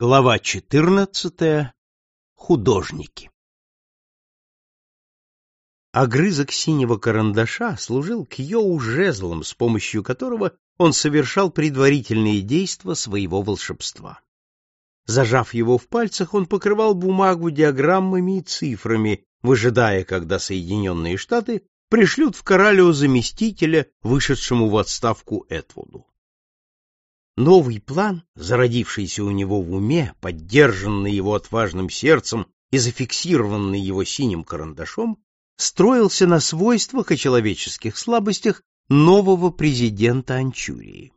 Глава 14. Художники. Огрызок синего карандаша служил Кьоу жезлом, с помощью которого он совершал предварительные действия своего волшебства. Зажав его в пальцах, он покрывал бумагу диаграммами и цифрами, выжидая, когда Соединенные Штаты пришлют в Коралио заместителя, вышедшему в отставку Этвуду. Новый план, зародившийся у него в уме, поддержанный его отважным сердцем и зафиксированный его синим карандашом, строился на свойствах и человеческих слабостях нового президента Анчурии.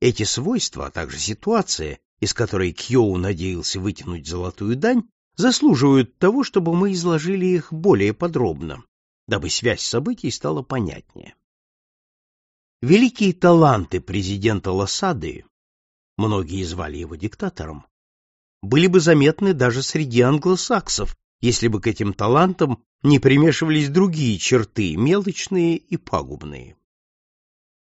Эти свойства, а также ситуация, из которой Кьоу надеялся вытянуть золотую дань, заслуживают того, чтобы мы изложили их более подробно, дабы связь событий стала понятнее. Великие таланты президента Лосады, многие звали его диктатором, были бы заметны даже среди англосаксов, если бы к этим талантам не примешивались другие черты, мелочные и пагубные.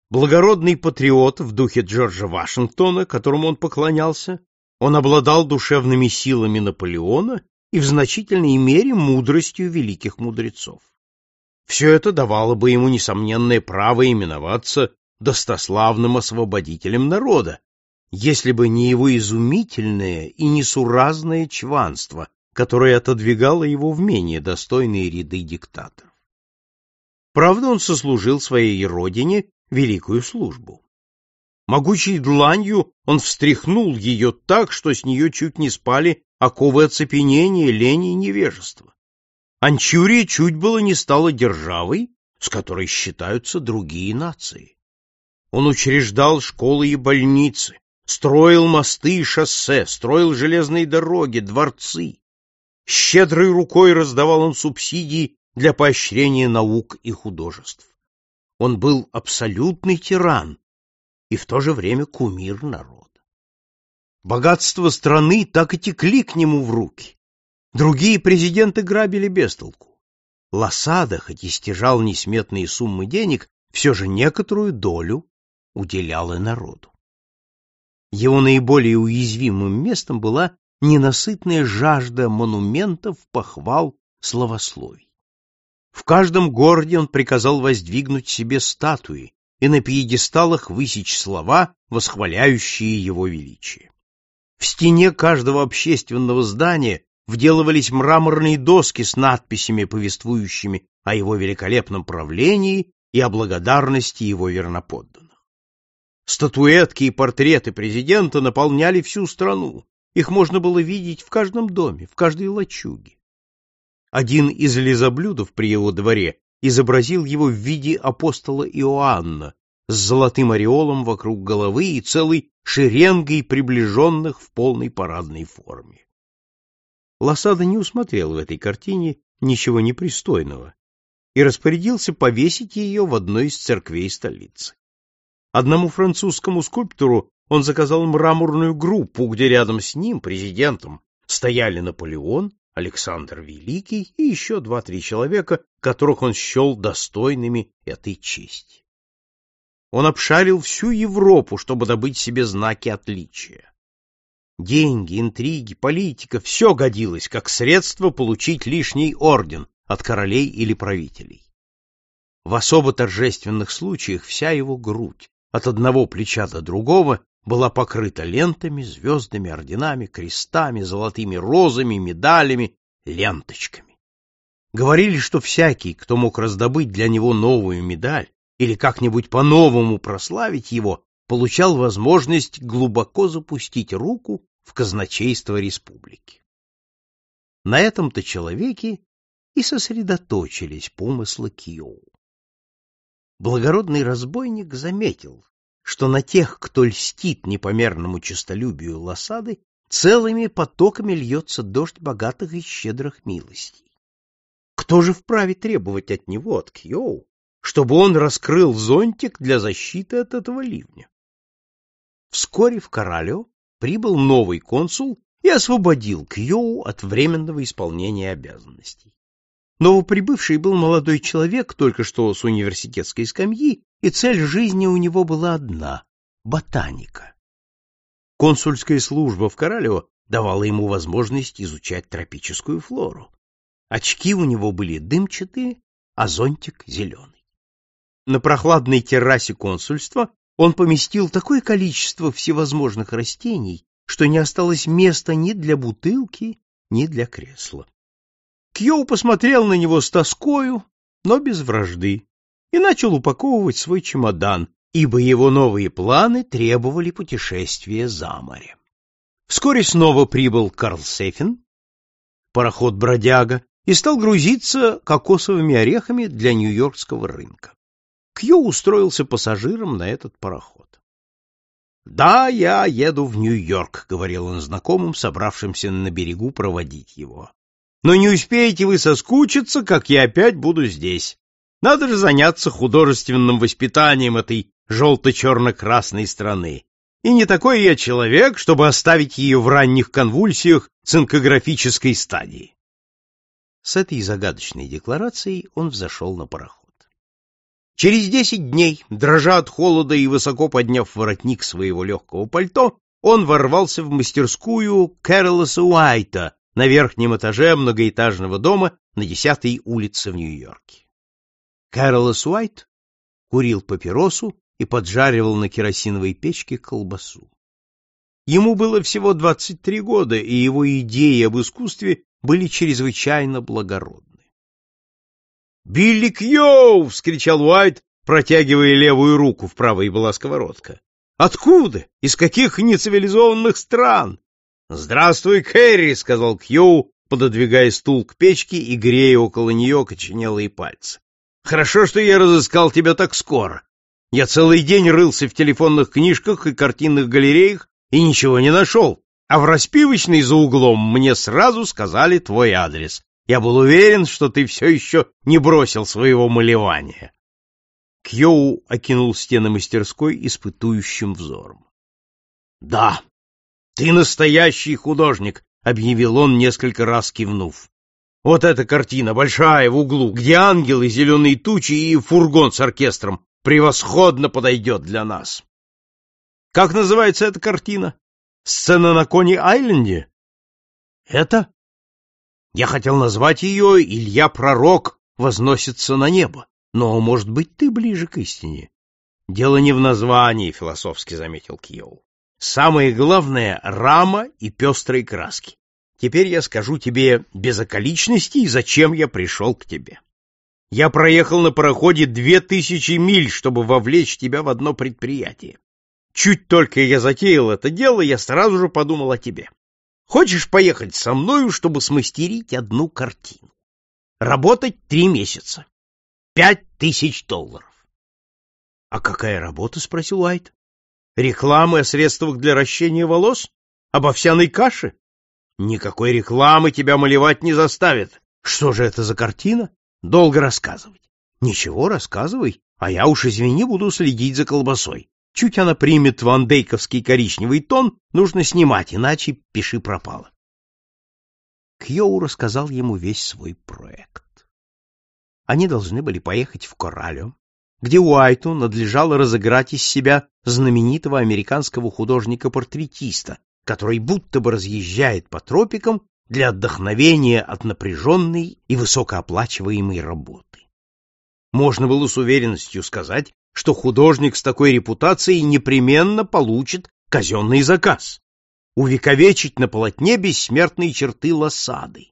Благородный патриот в духе Джорджа Вашингтона, которому он поклонялся, он обладал душевными силами Наполеона и в значительной мере мудростью великих мудрецов. Все это давало бы ему несомненное право именоваться достославным освободителем народа, если бы не его изумительное и несуразное чванство, которое отодвигало его в менее достойные ряды диктаторов. Правда, он сослужил своей родине великую службу. Могучей дланью он встряхнул ее так, что с нее чуть не спали оковы оцепенения, лени и невежества. Анчурия чуть было не стала державой, с которой считаются другие нации. Он учреждал школы и больницы, строил мосты и шоссе, строил железные дороги, дворцы. Щедрой рукой раздавал он субсидии для поощрения наук и художеств. Он был абсолютный тиран и в то же время кумир народа. Богатства страны так и текли к нему в руки. Другие президенты грабили без толку. Лосада, хоть и стяжал несметные суммы денег, все же некоторую долю уделял и народу. Его наиболее уязвимым местом была ненасытная жажда монументов, похвал, словословий. В каждом городе он приказал воздвигнуть себе статуи и на пьедесталах высечь слова, восхваляющие его величие. В стене каждого общественного здания вделывались мраморные доски с надписями, повествующими о его великолепном правлении и о благодарности его верноподданных. Статуэтки и портреты президента наполняли всю страну. Их можно было видеть в каждом доме, в каждой лачуге. Один из лизоблюдов при его дворе изобразил его в виде апостола Иоанна с золотым ореолом вокруг головы и целой шеренгой приближенных в полной парадной форме. Лосада не усмотрел в этой картине ничего непристойного и распорядился повесить ее в одной из церквей столицы. Одному французскому скульптору он заказал мраморную группу, где рядом с ним, президентом, стояли Наполеон, Александр Великий и еще два-три человека, которых он счел достойными этой чести. Он обшарил всю Европу, чтобы добыть себе знаки отличия. Деньги, интриги, политика — все годилось как средство получить лишний орден от королей или правителей. В особо торжественных случаях вся его грудь, от одного плеча до другого, была покрыта лентами, звездами, орденами, крестами, золотыми розами, медалями, ленточками. Говорили, что всякий, кто мог раздобыть для него новую медаль или как-нибудь по-новому прославить его, получал возможность глубоко запустить руку в казначейство республики. На этом-то человеке и сосредоточились помыслы Киоу. Благородный разбойник заметил, что на тех, кто льстит непомерному честолюбию Лосады, целыми потоками льется дождь богатых и щедрых милостей. Кто же вправе требовать от него, от Кьоу, чтобы он раскрыл зонтик для защиты от этого ливня? Вскоре в Коралео прибыл новый консул и освободил Кьоу от временного исполнения обязанностей. Новоприбывший был молодой человек, только что с университетской скамьи, и цель жизни у него была одна — ботаника. Консульская служба в Коралево давало ему возможность изучать тропическую флору. Очки у него были дымчатые, а зонтик зеленый. На прохладной террасе консульства он поместил такое количество всевозможных растений, что не осталось места ни для бутылки, ни для кресла. Кьоу посмотрел на него с тоскою, но без вражды, и начал упаковывать свой чемодан, ибо его новые планы требовали путешествия за море. Вскоре снова прибыл Карл Сефин, пароход «Бродяга», и стал грузиться кокосовыми орехами для нью-йоркского рынка. Кью устроился пассажиром на этот пароход. «Да, я еду в Нью-Йорк», — говорил он знакомым, собравшимся на берегу проводить его. «Но не успеете вы соскучиться, как я опять буду здесь. Надо же заняться художественным воспитанием этой желто-черно-красной страны. И не такой я человек, чтобы оставить ее в ранних конвульсиях цинкографической стадии». С этой загадочной декларацией он взошел на пароход. Через десять дней, дрожа от холода и высоко подняв воротник своего легкого пальто, он ворвался в мастерскую Кэролоса Уайта на верхнем этаже многоэтажного дома на десятой улице в Нью-Йорке. Кэролос Уайт курил папиросу и поджаривал на керосиновой печке колбасу. Ему было всего 23 года, и его идеи об искусстве были чрезвычайно благородны. «Билли Кьоу!» — вскричал Уайт, протягивая левую руку, в правой была сковородка. «Откуда? Из каких нецивилизованных стран?» «Здравствуй, Кэрри!» — сказал Кьоу, пододвигая стул к печке и грея около нее коченелые пальцы. «Хорошо, что я разыскал тебя так скоро. Я целый день рылся в телефонных книжках и картинных галереях и ничего не нашел, а в распивочной за углом мне сразу сказали твой адрес. Я был уверен, что ты все еще не бросил своего малевания. Кьоу окинул стены мастерской испытующим взором. — Да, ты настоящий художник, — объявил он, несколько раз кивнув. — Вот эта картина, большая, в углу, где ангелы, зеленые тучи и фургон с оркестром, превосходно подойдет для нас. — Как называется эта картина? Сцена на Кони-Айленде? — Это? Я хотел назвать ее «Илья Пророк возносится на небо», но, может быть, ты ближе к истине. Дело не в названии, философски заметил Кьоу. Самое главное — рама и пестрые краски. Теперь я скажу тебе без околичностей, зачем я пришел к тебе. Я проехал на пароходе две тысячи миль, чтобы вовлечь тебя в одно предприятие. Чуть только я затеял это дело, я сразу же подумал о тебе. Хочешь поехать со мною, чтобы смастерить одну картину? Работать три месяца. Пять тысяч долларов. — А какая работа? — спросил Уайт. — Рекламы о средствах для ращения волос? Об овсяной каше? Никакой рекламы тебя малевать не заставит. Что же это за картина? Долго рассказывать. Ничего, рассказывай, а я уж, извини, буду следить за колбасой. Чуть она примет вандейковский коричневый тон, нужно снимать, иначе пиши пропало. Кьоу рассказал ему весь свой проект. Они должны были поехать в Коралио, где Уайту надлежало разыграть из себя знаменитого американского художника-портретиста, который будто бы разъезжает по тропикам для отдохновения от напряженной и высокооплачиваемой работы. Можно было с уверенностью сказать, что художник с такой репутацией непременно получит казенный заказ — увековечить на полотне бессмертные черты Лосады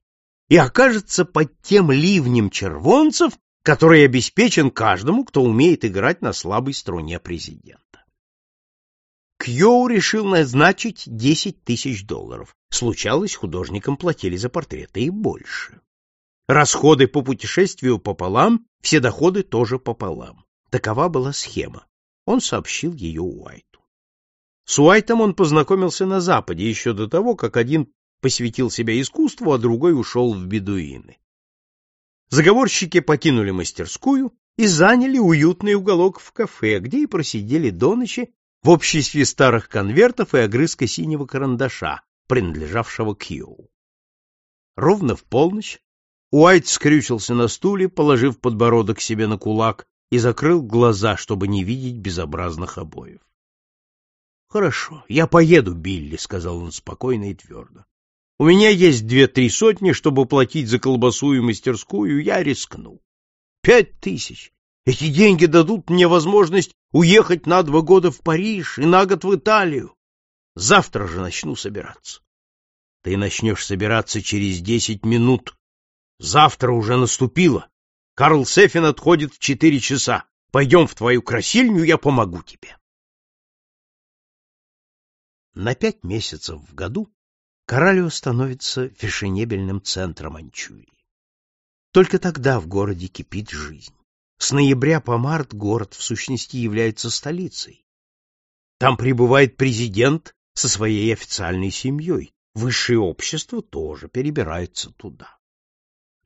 и окажется под тем ливнем червонцев, который обеспечен каждому, кто умеет играть на слабой струне президента. Кьоу решил назначить 10 тысяч долларов. Случалось, художникам платили за портреты и больше. Расходы по путешествию пополам, все доходы тоже пополам. Такова была схема. Он сообщил ее Уайту. С Уайтом он познакомился на Западе еще до того, как один посвятил себя искусству, а другой ушел в бедуины. Заговорщики покинули мастерскую и заняли уютный уголок в кафе, где и просидели до ночи в обществе старых конвертов и огрызка синего карандаша, принадлежавшего Кью. Ровно в полночь Уайт скрючился на стуле, положив подбородок себе на кулак и закрыл глаза, чтобы не видеть безобразных обоев. — Хорошо, я поеду, Билли, — сказал он спокойно и твердо. — У меня есть две-три сотни, чтобы платить за колбасу и мастерскую, я рискну. Пять тысяч. Эти деньги дадут мне возможность уехать на два года в Париж и на год в Италию. Завтра же начну собираться. Ты начнешь собираться через десять минут. Завтра уже наступило. Карл Сефин отходит в четыре часа. Пойдем в твою красильню, я помогу тебе. На пять месяцев в году Коралио становится фешенебельным центром Манчжурии. Только тогда в городе кипит жизнь. С ноября по март город в сущности является столицей. Там прибывает президент со своей официальной семьей, высшее общество тоже перебирается туда.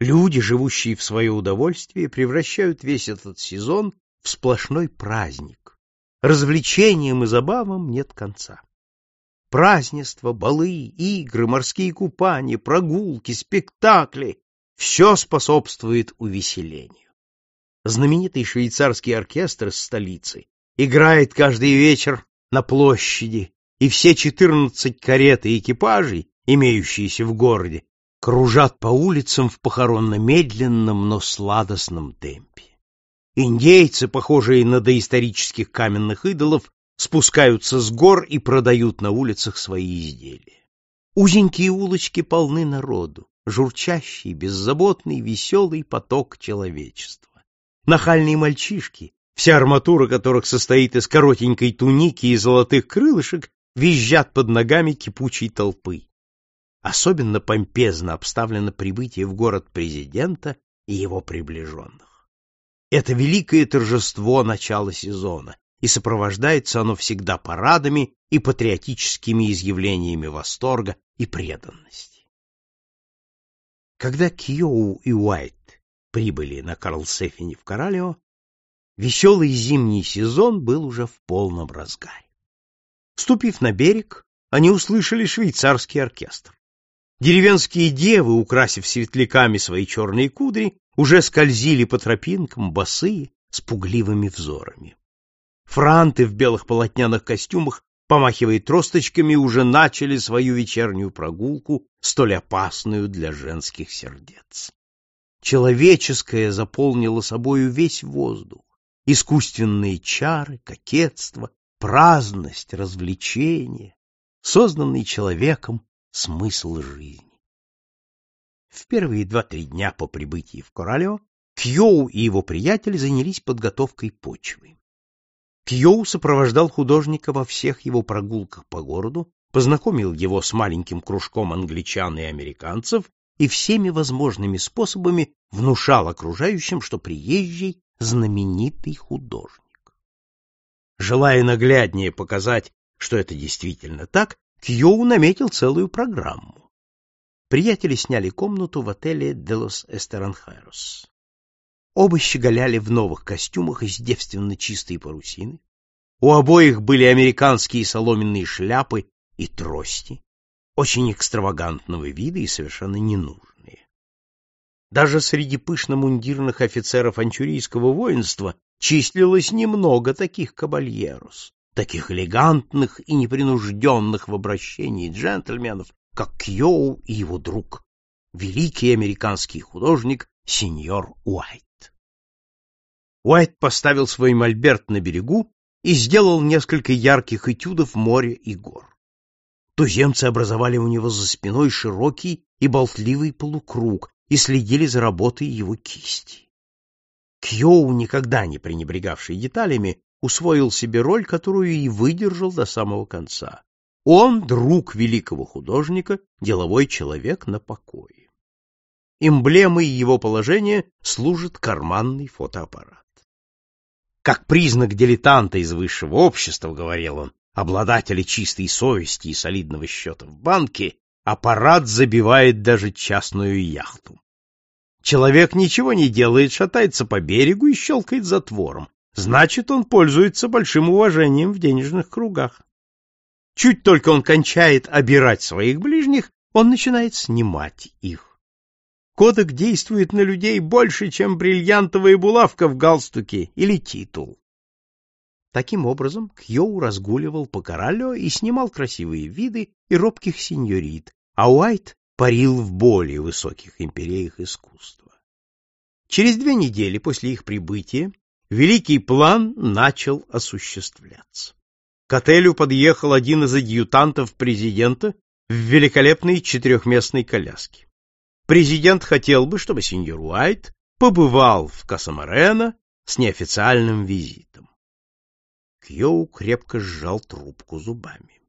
Люди, живущие в свое удовольствие, превращают весь этот сезон в сплошной праздник. Развлечениям и забавам нет конца. Празднества, балы, игры, морские купания, прогулки, спектакли — все способствует увеселению. Знаменитый швейцарский оркестр из столицы играет каждый вечер на площади, и все четырнадцать карет и экипажей, имеющиеся в городе, кружат по улицам в похоронно-медленном, но сладостном темпе. Индейцы, похожие на доисторических каменных идолов, спускаются с гор и продают на улицах свои изделия. Узенькие улочки полны народу, журчащий, беззаботный, веселый поток человечества. Нахальные мальчишки, вся арматура которых состоит из коротенькой туники и золотых крылышек, визжат под ногами кипучей толпы. Особенно помпезно обставлено прибытие в город президента и его приближенных. Это великое торжество начала сезона, и сопровождается оно всегда парадами и патриотическими изъявлениями восторга и преданности. Когда Кьоу и Уайт прибыли на Карлсефине в Коралео, веселый зимний сезон был уже в полном разгаре. Ступив на берег, они услышали швейцарский оркестр. Деревенские девы, украсив светляками свои черные кудри, уже скользили по тропинкам босые, с пугливыми взорами. Франты в белых полотняных костюмах, помахивая тросточками, уже начали свою вечернюю прогулку, столь опасную для женских сердец. Человеческое заполнило собою весь воздух. Искусственные чары, кокетство, праздность, развлечение, созданный человеком смысл жизни. В первые два-три дня по прибытии в Коралео Кьоу и его приятель занялись подготовкой почвы. Кьоу сопровождал художника во всех его прогулках по городу, познакомил его с маленьким кружком англичан и американцев и всеми возможными способами внушал окружающим, что приезжий знаменитый художник. Желая нагляднее показать, что это действительно так, Кьоу наметил целую программу. Приятели сняли комнату в отеле «Делос Эстеранхайрос». Оба щеголяли в новых костюмах из девственно чистой парусины. У обоих были американские соломенные шляпы и трости, очень экстравагантного вида и совершенно ненужные. Даже среди пышно-мундирных офицеров анчурийского воинства числилось немного таких кабальерос, таких элегантных и непринужденных в обращении джентльменов, как Кьоу и его друг, великий американский художник сеньор Уайт. Уайт поставил свой мольберт на берегу и сделал несколько ярких этюдов моря и гор. Туземцы образовали у него за спиной широкий и болтливый полукруг и следили за работой его кисти. Кьоу, никогда не пренебрегавший деталями, усвоил себе роль, которую и выдержал до самого конца. Он друг великого художника, деловой человек на покое. Эмблемой его положения служит карманный фотоаппарат. Как признак дилетанта из высшего общества, говорил он, обладателя чистой совести и солидного счета в банке, аппарат забивает даже частную яхту. Человек ничего не делает, шатается по берегу и щелкает затвором. Значит, он пользуется большим уважением в денежных кругах. Чуть только он кончает обирать своих ближних, он начинает снимать их. Кодек действует на людей больше, чем бриллиантовая булавка в галстуке или титул. Таким образом, Кьоу разгуливал по Коралло и снимал красивые виды и робких сеньорит, а Уайт парил в более высоких империях искусства. Через две недели после их прибытия великий план начал осуществляться. К отелю подъехал один из адъютантов президента в великолепной четырехместной коляске. Президент хотел бы, чтобы сеньор Уайт побывал в Касамарена с неофициальным визитом. Кьоу крепко сжал трубку зубами.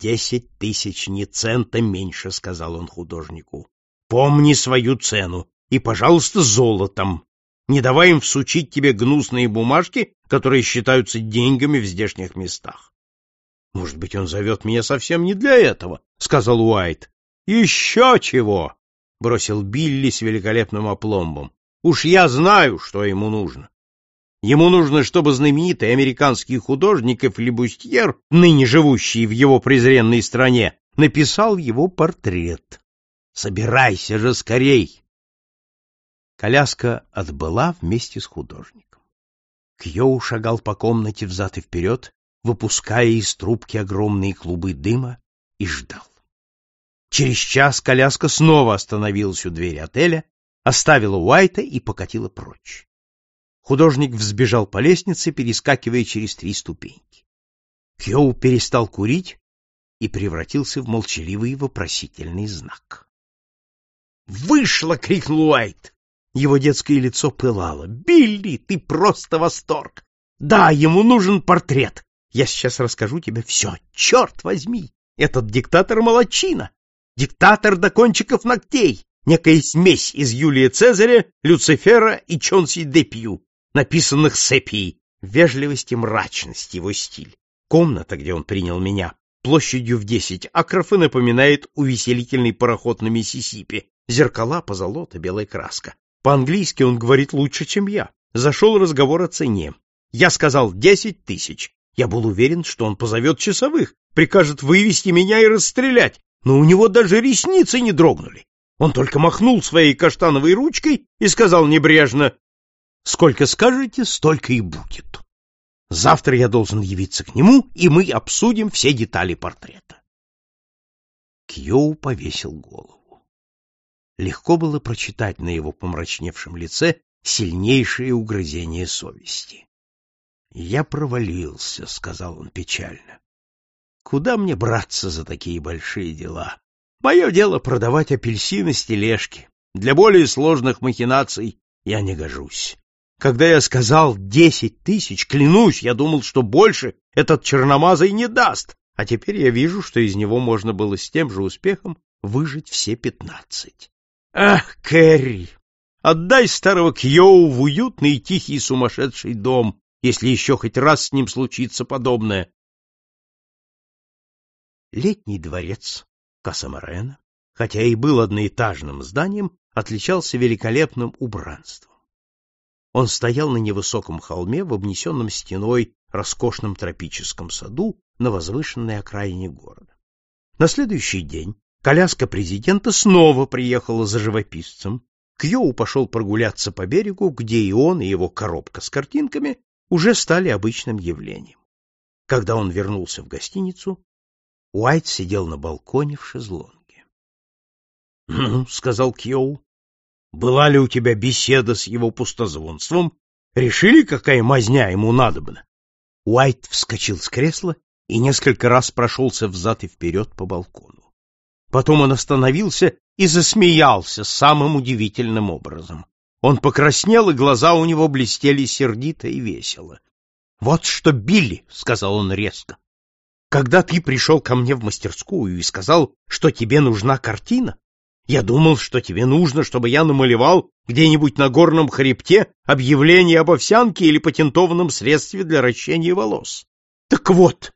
«Десять тысяч ни цента меньше», — сказал он художнику. «Помни свою цену и, пожалуйста, золотом. Не давай им всучить тебе гнусные бумажки, которые считаются деньгами в здешних местах». «Может быть, он зовет меня совсем не для этого», — сказал Уайт. «Еще чего!» — бросил Билли с великолепным опломбом. «Уж я знаю, что ему нужно. Ему нужно, чтобы знаменитый американский художник и флебустьер, ныне живущий в его презренной стране, написал его портрет. Собирайся же скорей! Коляска отбыла вместе с художником. Кьоу шагал по комнате взад и вперед, выпуская из трубки огромные клубы дыма, и ждал. Через час коляска снова остановилась у двери отеля, оставила Уайта и покатила прочь. Художник взбежал по лестнице, перескакивая через три ступеньки. Кьоу перестал курить и превратился в молчаливый вопросительный знак. «Вышло!» — крикнул Уайт. Его детское лицо пылало. «Билли, ты просто восторг! Да, ему нужен портрет. Я сейчас расскажу тебе все. Черт возьми! Этот диктатор молочина! Диктатор до кончиков ногтей! Некая смесь из Юлия Цезаря, Люцифера и Чонси Депью написанных сепией, вежливость и мрачность его стиль. Комната, где он принял меня, площадью в десять акров и напоминает увеселительный пароход на Миссисипи. Зеркала, позолота, белая краска. По-английски он говорит лучше, чем я. Зашел разговор о цене. Я сказал десять тысяч. Я был уверен, что он позовет часовых, прикажет вывести меня и расстрелять, но у него даже ресницы не дрогнули. Он только махнул своей каштановой ручкой и сказал небрежно Сколько скажете, столько и будет. Завтра я должен явиться к нему, и мы обсудим все детали портрета. Кьоу повесил голову. Легко было прочитать на его помрачневшем лице сильнейшее угрызение совести. «Я провалился», — сказал он печально. «Куда мне браться за такие большие дела? Мое дело продавать апельсины с тележки. Для более сложных махинаций я не гожусь. Когда я сказал десять тысяч, клянусь, я думал, что больше этот черномазый не даст, а теперь я вижу, что из него можно было с тем же успехом выжить все пятнадцать. Ах, Кэрри, отдай старого Кьоу в уютный, тихий, сумасшедший дом, если еще хоть раз с ним случится подобное. Летний дворец Касамарена, хотя и был одноэтажным зданием, отличался великолепным убранством. Он стоял на невысоком холме в обнесенном стеной роскошном тропическом саду на возвышенной окраине города. На следующий день коляска президента снова приехала за живописцем. Кьоу пошел прогуляться по берегу, где и он, и его коробка с картинками уже стали обычным явлением. Когда он вернулся в гостиницу, Уайт сидел на балконе в шезлонге. — Ну, — сказал Кьоу, была ли у тебя беседа с его пустозвонством? Решили, какая мазня ему надобна? Уайт вскочил с кресла и несколько раз прошелся взад и вперед по балкону. Потом он остановился и засмеялся самым удивительным образом. Он покраснел, и глаза у него блестели сердито и весело. — Вот что, Билли, — сказал он резко, — когда ты пришел ко мне в мастерскую и сказал, что тебе нужна картина, я думал, что тебе нужно, чтобы я намалевал где-нибудь на горном хребте объявление об овсянке или патентованном средстве для ращения волос. Так вот,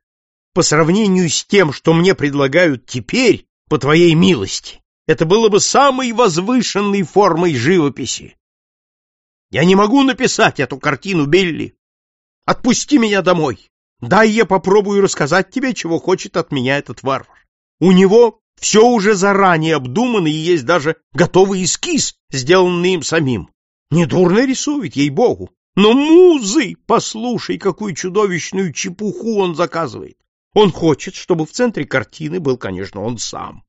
по сравнению с тем, что мне предлагают теперь, по твоей милости, это было бы самой возвышенной формой живописи. Я не могу написать эту картину, Билли. Отпусти меня домой. Дай я попробую рассказать тебе, чего хочет от меня этот варвар. У него все уже заранее обдумано и есть даже готовый эскиз, сделанный им самим. Недурно рисует, ей-богу. Но музы, послушай, какую чудовищную чепуху он заказывает. Он хочет, чтобы в центре картины был, конечно, он сам.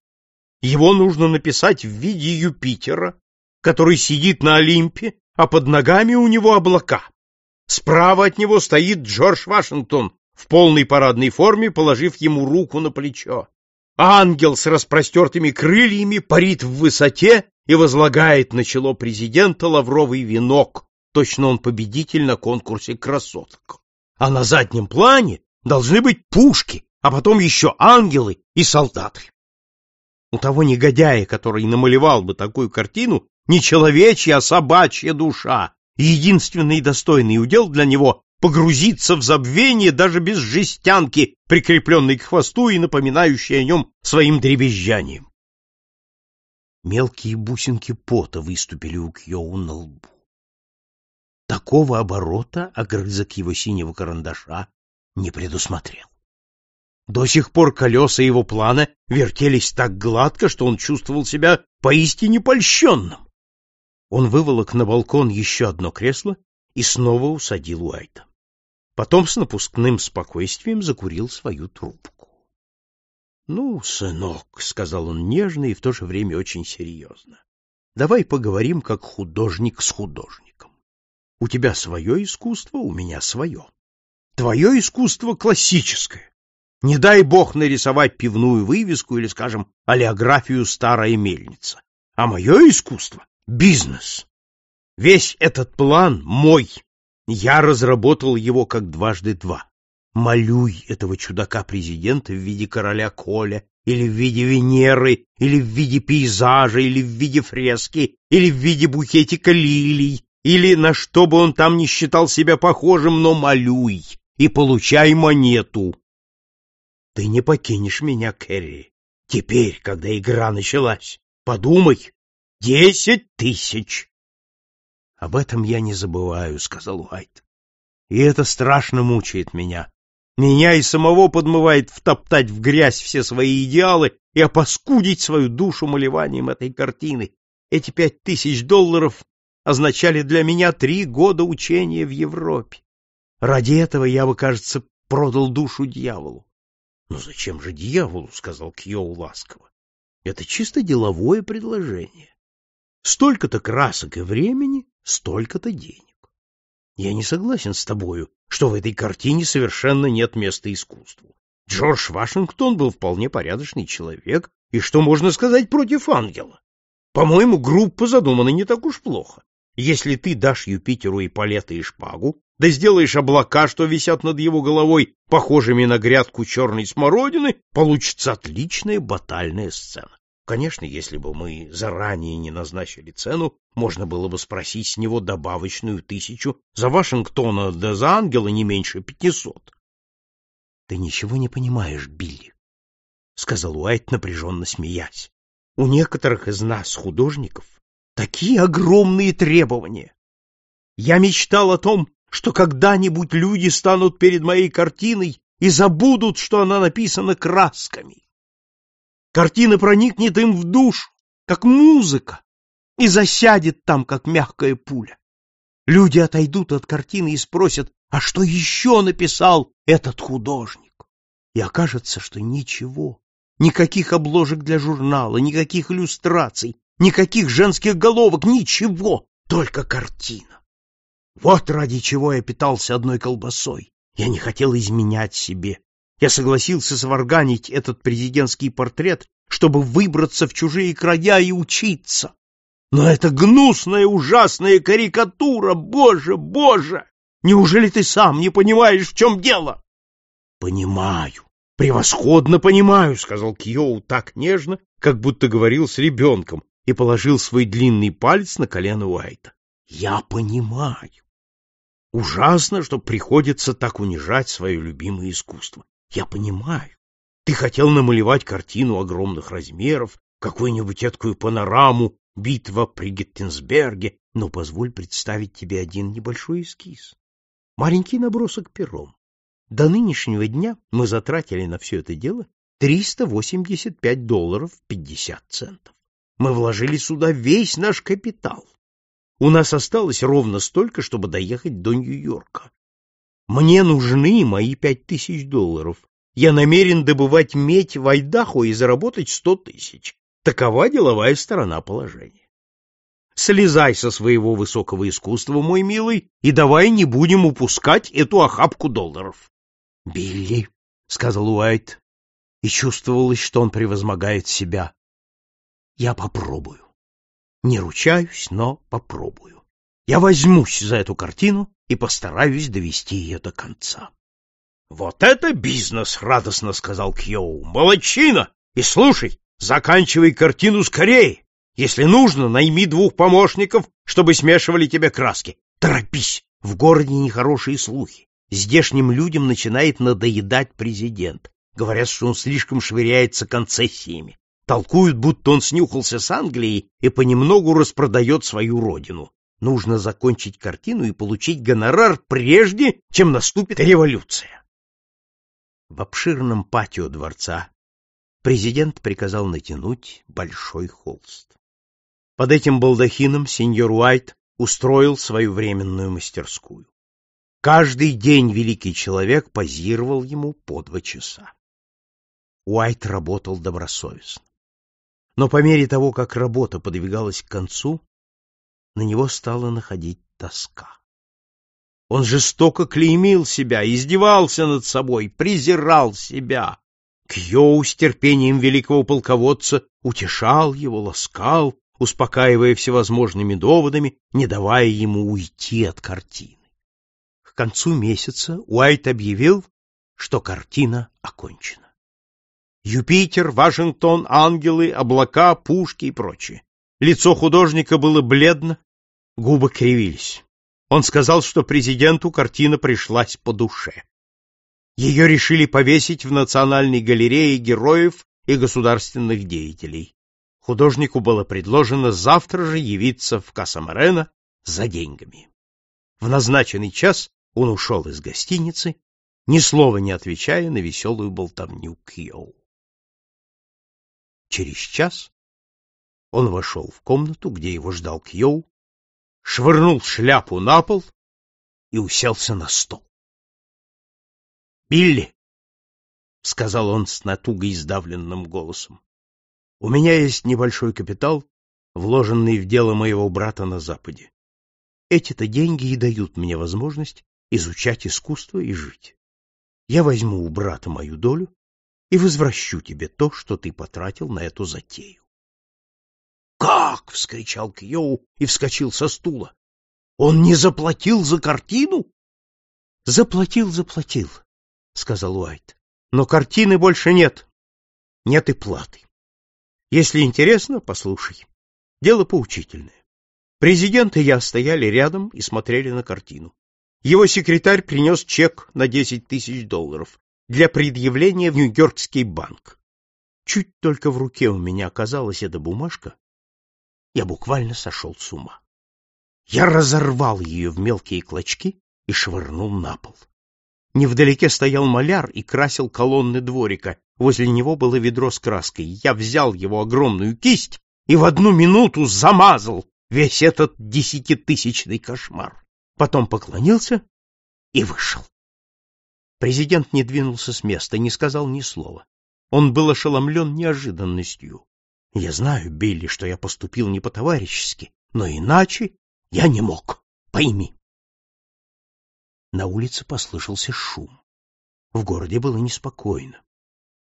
Его нужно написать в виде Юпитера, который сидит на Олимпе, а под ногами у него облака. Справа от него стоит Джордж Вашингтон в полной парадной форме, положив ему руку на плечо. Ангел с распростертыми крыльями парит в высоте и возлагает на чело президента лавровый венок, точно он победитель на конкурсе красоток. А на заднем плане должны быть пушки, а потом еще ангелы и солдаты. У того негодяя, который намалевал бы такую картину, не человечья, а собачья душа, и единственный достойный удел для него погрузиться в забвение даже без жестянки, прикрепленной к хвосту и напоминающей о нем своим дребезжанием. Мелкие бусинки пота выступили у Кьоу на лбу. Такого оборота огрызок его синего карандаша не предусмотрел. До сих пор колеса его плана вертелись так гладко, что он чувствовал себя поистине польщенным. Он выволок на балкон еще одно кресло и снова усадил Уайта. Потом с напускным спокойствием закурил свою трубку. — Ну, сынок, — сказал он нежно и в то же время очень серьезно, — давай поговорим как художник с художником. У тебя свое искусство, у меня свое. Твое искусство классическое. Не дай бог нарисовать пивную вывеску или, скажем, олеографию «Старая мельница». А мое искусство Бизнес. Весь этот план мой. Я разработал его как дважды два. Молюй этого чудака-президента в виде короля Коля, или в виде Венеры, или в виде пейзажа, или в виде фрески, или в виде букетика лилий, или на что бы он там не считал себя похожим, но молюй и получай монету. Ты не покинешь меня, Кэрри, теперь, когда игра началась. Подумай, Десять тысяч! — Об этом я не забываю, — сказал Уайт. — И это страшно мучает меня. Меня и самого подмывает втоптать в грязь все свои идеалы и опаскудить свою душу малеванием этой картины. Эти пять тысяч долларов означали для меня три года учения в Европе. Ради этого я бы, кажется, продал душу дьяволу. — Ну зачем же дьяволу? — сказал Кьоу ласково. — Это чисто деловое предложение. Столько-то красок и времени, столько-то денег. Я не согласен с тобою, что в этой картине совершенно нет места искусству. Джордж Вашингтон был вполне порядочный человек, и что можно сказать против ангела? По-моему, группа задумана не так уж плохо. Если ты дашь Юпитеру и палеты и шпагу, да сделаешь облака, что висят над его головой, похожими на грядку черной смородины, получится отличная батальная сцена. Конечно, если бы мы заранее не назначили цену, можно было бы спросить с него добавочную тысячу, за Вашингтона да за Ангела не меньше пятисот. — Ты ничего не понимаешь, Билли, — сказал Уайт, напряженно смеясь. — У некоторых из нас, художников, такие огромные требования. Я мечтал о том, что когда-нибудь люди станут перед моей картиной и забудут, что она написана красками. Картина проникнет им в душу, как музыка, и засядет там, как мягкая пуля. Люди отойдут от картины и спросят, а что еще написал этот художник? И окажется, что ничего, никаких обложек для журнала, никаких иллюстраций, никаких женских головок, ничего, только картина. Вот ради чего я питался одной колбасой. Я не хотел изменять себе, я согласился сварганить этот президентский портрет, чтобы выбраться в чужие края и учиться. Но это гнусная, ужасная карикатура, боже, боже! Неужели ты сам не понимаешь, в чем дело? Понимаю, превосходно понимаю, сказал Кьоу так нежно, как будто говорил с ребенком, и положил свой длинный палец на колено Уайта. Я понимаю. Ужасно, что приходится так унижать свое любимое искусство. Я понимаю. Ты хотел намалевать картину огромных размеров, какую-нибудь эткую панораму, битва при Геттенсберге, но позволь представить тебе один небольшой эскиз. Маленький набросок пером. До нынешнего дня мы затратили на все это дело 385 долларов 50 центов. Мы вложили сюда весь наш капитал. У нас осталось ровно столько, чтобы доехать до Нью-Йорка. Мне нужны мои пять тысяч долларов. Я намерен добывать медь в Айдахо и заработать сто тысяч. Такова деловая сторона положения. Слезай со своего высокого искусства, мой милый, и давай не будем упускать эту охапку долларов. — Билли, — сказал Уайт, и чувствовалось, что он превозмогает себя. — Я попробую. Не ручаюсь, но попробую. Я возьмусь за эту картину и постараюсь довести ее до конца. — Вот это бизнес! — радостно сказал Кьоу. — Молодчина! И слушай, заканчивай картину скорее. Если нужно, найми двух помощников, чтобы смешивали тебе краски. Торопись! В городе нехорошие слухи. Здешним людям начинает надоедать президент. Говорят, что он слишком швыряется концессиями. Толкуют, будто он снюхался с Англией и понемногу распродает свою родину. Нужно закончить картину и получить гонорар прежде, чем наступит революция. В обширном патио дворца президент приказал натянуть большой холст. Под этим балдахином сеньор Уайт устроил свою временную мастерскую. Каждый день великий человек позировал ему по два часа. Уайт работал добросовестно. Но по мере того, как работа подвигалась к концу, на него стала находить тоска. Он жестоко клеймил себя, издевался над собой, презирал себя. Кьоу с терпением великого полководца утешал его, ласкал, успокаивая всевозможными доводами, не давая ему уйти от картины. К концу месяца Уайт объявил, что картина окончена. Юпитер, Вашингтон, ангелы, облака, пушки и прочее. Лицо художника было бледно, губы кривились. Он сказал, что президенту картина пришлась по душе. Ее решили повесить в Национальной галерее героев и государственных деятелей. Художнику было предложено завтра же явиться в Касамарена за деньгами. В назначенный час он ушел из гостиницы, ни слова не отвечая на веселую болтовню Кьоу. Через час он вошел в комнату, где его ждал Кьоу, швырнул шляпу на пол и уселся на стол. «Билли!» — сказал он с натугой сдавленным голосом. «У меня есть небольшой капитал, вложенный в дело моего брата на Западе. Эти-то деньги и дают мне возможность изучать искусство и жить. Я возьму у брата мою долю и возвращу тебе то, что ты потратил на эту затею. «Как?» — вскричал Кьоу и вскочил со стула. «Он не заплатил за картину?» «Заплатил, заплатил», — сказал Уайт. «Но картины больше нет. Нет и платы. Если интересно, послушай. Дело поучительное. Президент и я стояли рядом и смотрели на картину. Его секретарь принес чек на десять тысяч долларов для предъявления в Нью-Йоркский банк. Чуть только в руке у меня оказалась эта бумажка, я буквально сошел с ума. Я разорвал ее в мелкие клочки и швырнул на пол. Невдалеке стоял маляр и красил колонны дворика. Возле него было ведро с краской. Я взял его огромную кисть и в одну минуту замазал весь этот десятитысячный кошмар. Потом поклонился и вышел. Президент не двинулся с места, не сказал ни слова. Он был ошеломлен неожиданностью. Я знаю, Билли, что я поступил не по-товарищески, но иначе я не мог. Пойми. На улице послышался шум. В городе было неспокойно.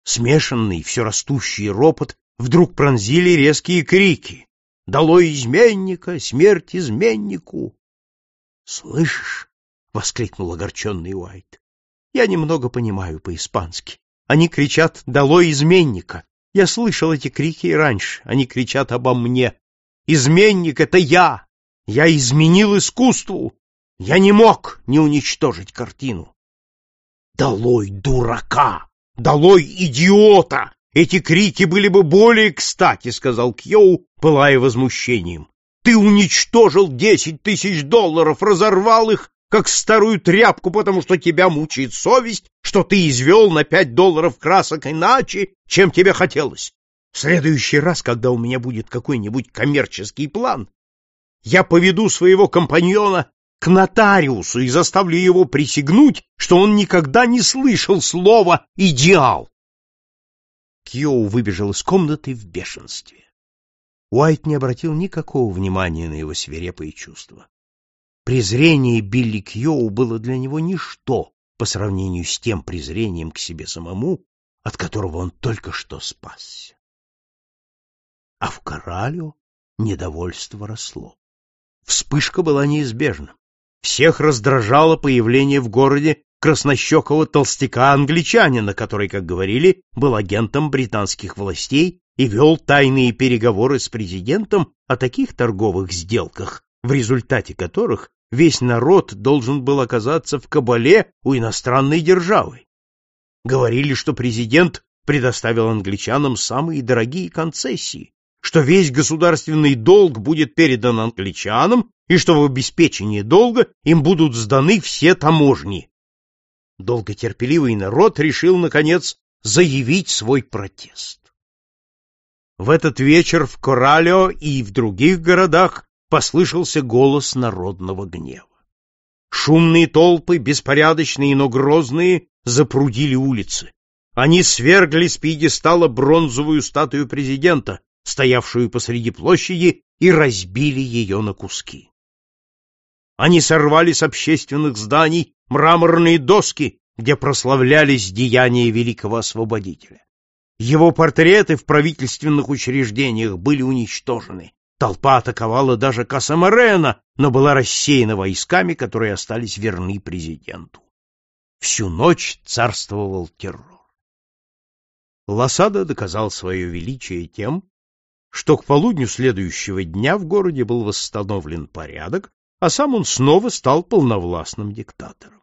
Смешанный, все растущий ропот вдруг пронзили резкие крики. «Долой изменника! Смерть изменнику!» «Слышишь?» — воскликнул огорченный Уайт. Я немного понимаю по-испански. Они кричат «Долой изменника!» Я слышал эти крики и раньше. Они кричат обо мне. «Изменник — это я! Я изменил искусству! Я не мог не уничтожить картину!» «Долой дурака! Долой идиота!» Эти крики были бы более кстати, — сказал Кьоу, пылая возмущением. Ты уничтожил десять тысяч долларов, разорвал их как старую тряпку, потому что тебя мучает совесть, что ты извел на пять долларов красок иначе, чем тебе хотелось. В следующий раз, когда у меня будет какой-нибудь коммерческий план, я поведу своего компаньона к нотариусу и заставлю его присягнуть, что он никогда не слышал слова «идеал». Кьоу выбежал из комнаты в бешенстве. Уайт не обратил никакого внимания на его свирепые чувства. Презрение Билли Кьоу было для него ничто по сравнению с тем презрением к себе самому, от которого он только что спасся. А в Коралио недовольство росло. Вспышка была неизбежна. Всех раздражало появление в городе краснощекого толстяка-англичанина, который, как говорили, был агентом британских властей и вел тайные переговоры с президентом о таких торговых сделках, в результате которых весь народ должен был оказаться в кабале у иностранной державы. Говорили, что президент предоставил англичанам самые дорогие концессии, что весь государственный долг будет передан англичанам и что в обеспечении долга им будут сданы все таможни. Долготерпеливый народ решил, наконец, заявить свой протест. В этот вечер в Коралео и в других городах послышался голос народного гнева. Шумные толпы, беспорядочные, но грозные, запрудили улицы. Они свергли с пьедестала бронзовую статую президента, стоявшую посреди площади, и разбили ее на куски. Они сорвали с общественных зданий мраморные доски, где прославлялись деяния великого освободителя. Его портреты в правительственных учреждениях были уничтожены. Толпа атаковала даже Касамарена, но была рассеяна войсками, которые остались верны президенту. Всю ночь царствовал террор. Лосада доказал свое величие тем, что к полудню следующего дня в городе был восстановлен порядок, а сам он снова стал полновластным диктатором.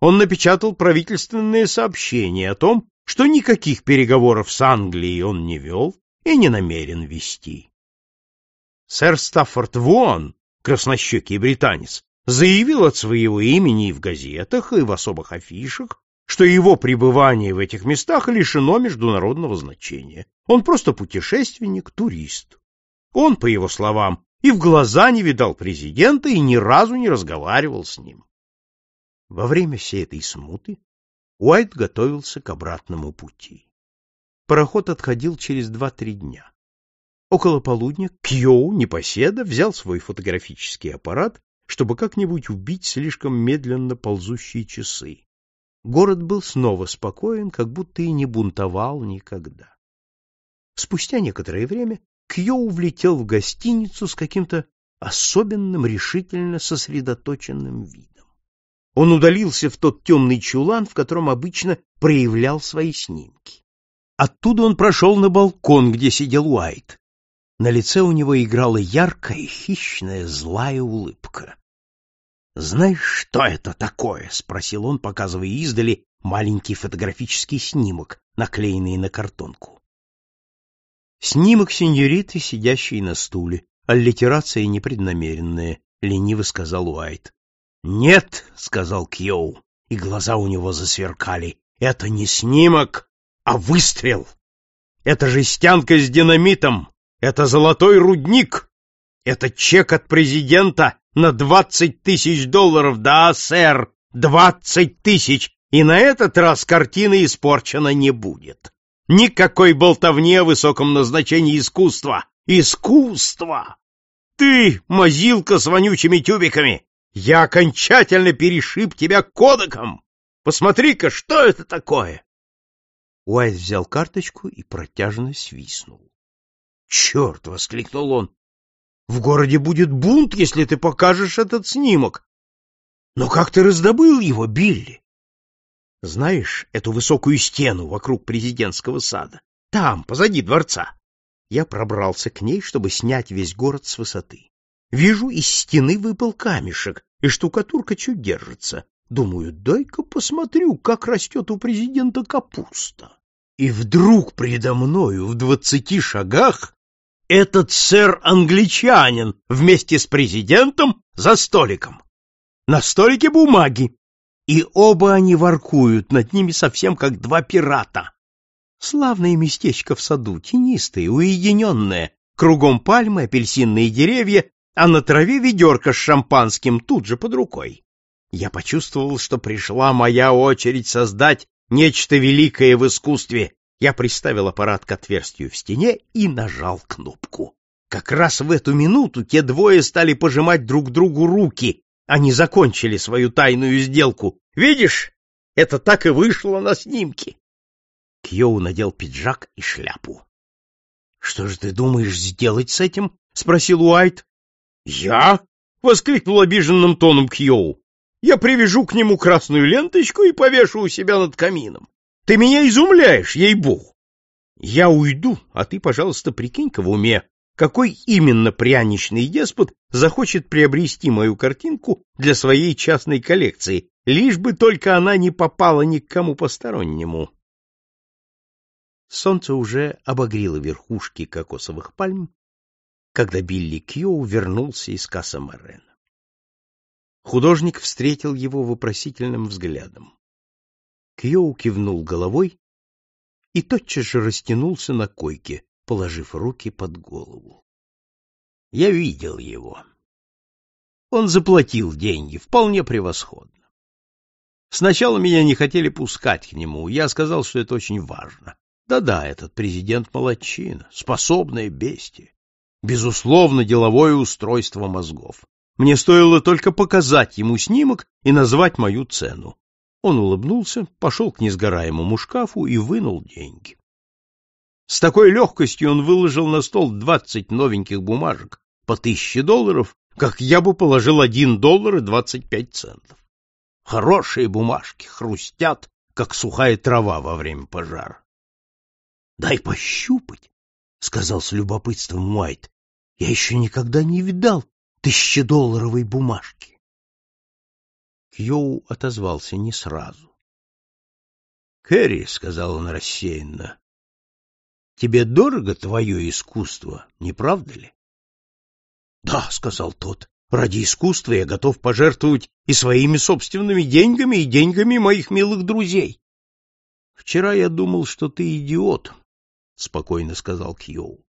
Он напечатал правительственные сообщения о том, что никаких переговоров с Англией он не вел и не намерен вести. Сэр Стаффорд Вон, краснощекий британец, заявил от своего имени и в газетах, и в особых афишах, что его пребывание в этих местах лишено международного значения. Он просто путешественник, турист. Он, по его словам, и в глаза не видал президента и ни разу не разговаривал с ним. Во время всей этой смуты Уайт готовился к обратному пути. Пароход отходил через два-три дня. Около полудня Кьоу, непоседа, взял свой фотографический аппарат, чтобы как-нибудь убить слишком медленно ползущие часы. Город был снова спокоен, как будто и не бунтовал никогда. Спустя некоторое время Кьоу влетел в гостиницу с каким-то особенным решительно сосредоточенным видом. Он удалился в тот темный чулан, в котором обычно проявлял свои снимки. Оттуда он прошел на балкон, где сидел Уайт. На лице у него играла яркая, хищная, злая улыбка. «Знаешь, что это такое?» — спросил он, показывая издали маленький фотографический снимок, наклеенный на картонку. Снимок сеньориты, сидящей на стуле, аллитерация непреднамеренная, — лениво сказал Уайт. «Нет», — сказал Кьоу, и глаза у него засверкали, — «это не снимок, а выстрел. Это жестянка с динамитом, это золотой рудник, это чек от президента на двадцать тысяч долларов, да, сэр, двадцать тысяч, и на этот раз картина испорчена не будет. Никакой болтовни о высоком назначении искусства. Искусство! Ты, мазилка с вонючими тюбиками, я окончательно перешиб тебя кодеком. Посмотри-ка, что это такое? Уайт взял карточку и протяжно свистнул. «Черт!» — воскликнул он. «В городе будет бунт, если ты покажешь этот снимок. Но как ты раздобыл его, Билли?» «Знаешь эту высокую стену вокруг президентского сада? Там, позади дворца. Я пробрался к ней, чтобы снять весь город с высоты. Вижу, из стены выпал камешек, и штукатурка чуть держится. Думаю, дай-ка посмотрю, как растет у президента капуста. И вдруг предо мною в двадцати шагах этот сэр-англичанин вместе с президентом за столиком. На столике бумаги, и оба они воркуют над ними совсем как два пирата. Славное местечко в саду, тенистое, уединенное, кругом пальмы, апельсинные деревья а на траве ведерко с шампанским тут же под рукой. Я почувствовал, что пришла моя очередь создать нечто великое в искусстве. Я приставил аппарат к отверстию в стене и нажал кнопку. Как раз в эту минуту те двое стали пожимать друг другу руки. Они закончили свою тайную сделку. Видишь, это так и вышло на снимке. Кьоу надел пиджак и шляпу. — Что же ты думаешь сделать с этим? — спросил Уайт. — Я? — воскликнул обиженным тоном Кьоу. — Я привяжу к нему красную ленточку и повешу у себя над камином. Ты меня изумляешь, ей-богу. Я уйду, а ты, пожалуйста, прикинь-ка в уме, какой именно пряничный деспот захочет приобрести мою картинку для своей частной коллекции, лишь бы только она не попала ни к кому постороннему. Солнце уже обогрело верхушки кокосовых пальм, когда Билли Кьюу вернулся из Касса-Морена. Художник встретил его вопросительным взглядом. Кьюу кивнул головой и тотчас же растянулся на койке, положив руки под голову. Я видел его. Он заплатил деньги, вполне превосходно. Сначала меня не хотели пускать к нему, я сказал, что это очень важно. Да-да, этот президент молодчина, способное бестие. Безусловно, деловое устройство мозгов. Мне стоило только показать ему снимок и назвать мою цену. Он улыбнулся, пошел к несгораемому шкафу и вынул деньги. С такой легкостью он выложил на стол двадцать новеньких бумажек по тысяче долларов, как я бы положил один доллар и двадцать пять центов. Хорошие бумажки, хрустят, как сухая трава во время пожара. Дай пощупать, — сказал с любопытством Уайт. — Я еще никогда не видал тысячедолларовой бумажки. Кьоу отозвался не сразу. — Кэрри, — сказал он рассеянно, — тебе дорого твое искусство, не правда ли? — Да, — сказал тот, — ради искусства я готов пожертвовать и своими собственными деньгами, и деньгами моих милых друзей. — Вчера я думал, что ты идиот, спокойно сказал Кьюу.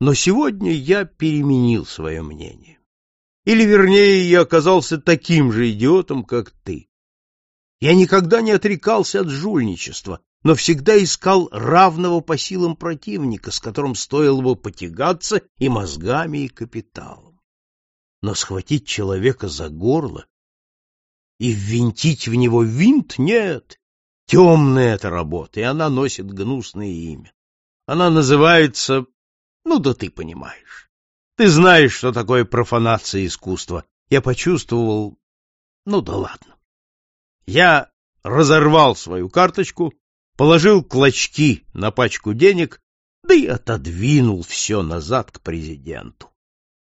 Но сегодня я переменил свое мнение. Или, вернее, я оказался таким же идиотом, как ты. Я никогда не отрекался от жульничества, но всегда искал равного по силам противника, с которым стоило бы потягаться и мозгами, и капиталом. Но схватить человека за горло и ввинтить в него винт — нет, Темная эта работа, и она носит гнусное имя. Она называется... Ну да ты понимаешь. Ты знаешь, что такое профанация искусства. Я почувствовал... Ну да ладно. Я разорвал свою карточку, положил клочки на пачку денег, да и отодвинул все назад к президенту.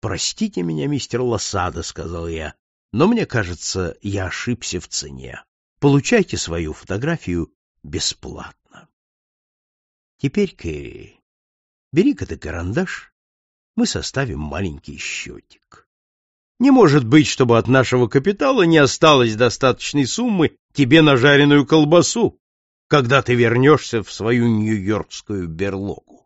«Простите меня, мистер Лосада», — сказал я, — «но мне кажется, я ошибся в цене. Получайте свою фотографию бесплатно. Теперь, Кэрри, бери-ка ты карандаш, мы составим маленький счетик. Не может быть, чтобы от нашего капитала не осталось достаточной суммы тебе на жареную колбасу, когда ты вернешься в свою нью-йоркскую берлогу.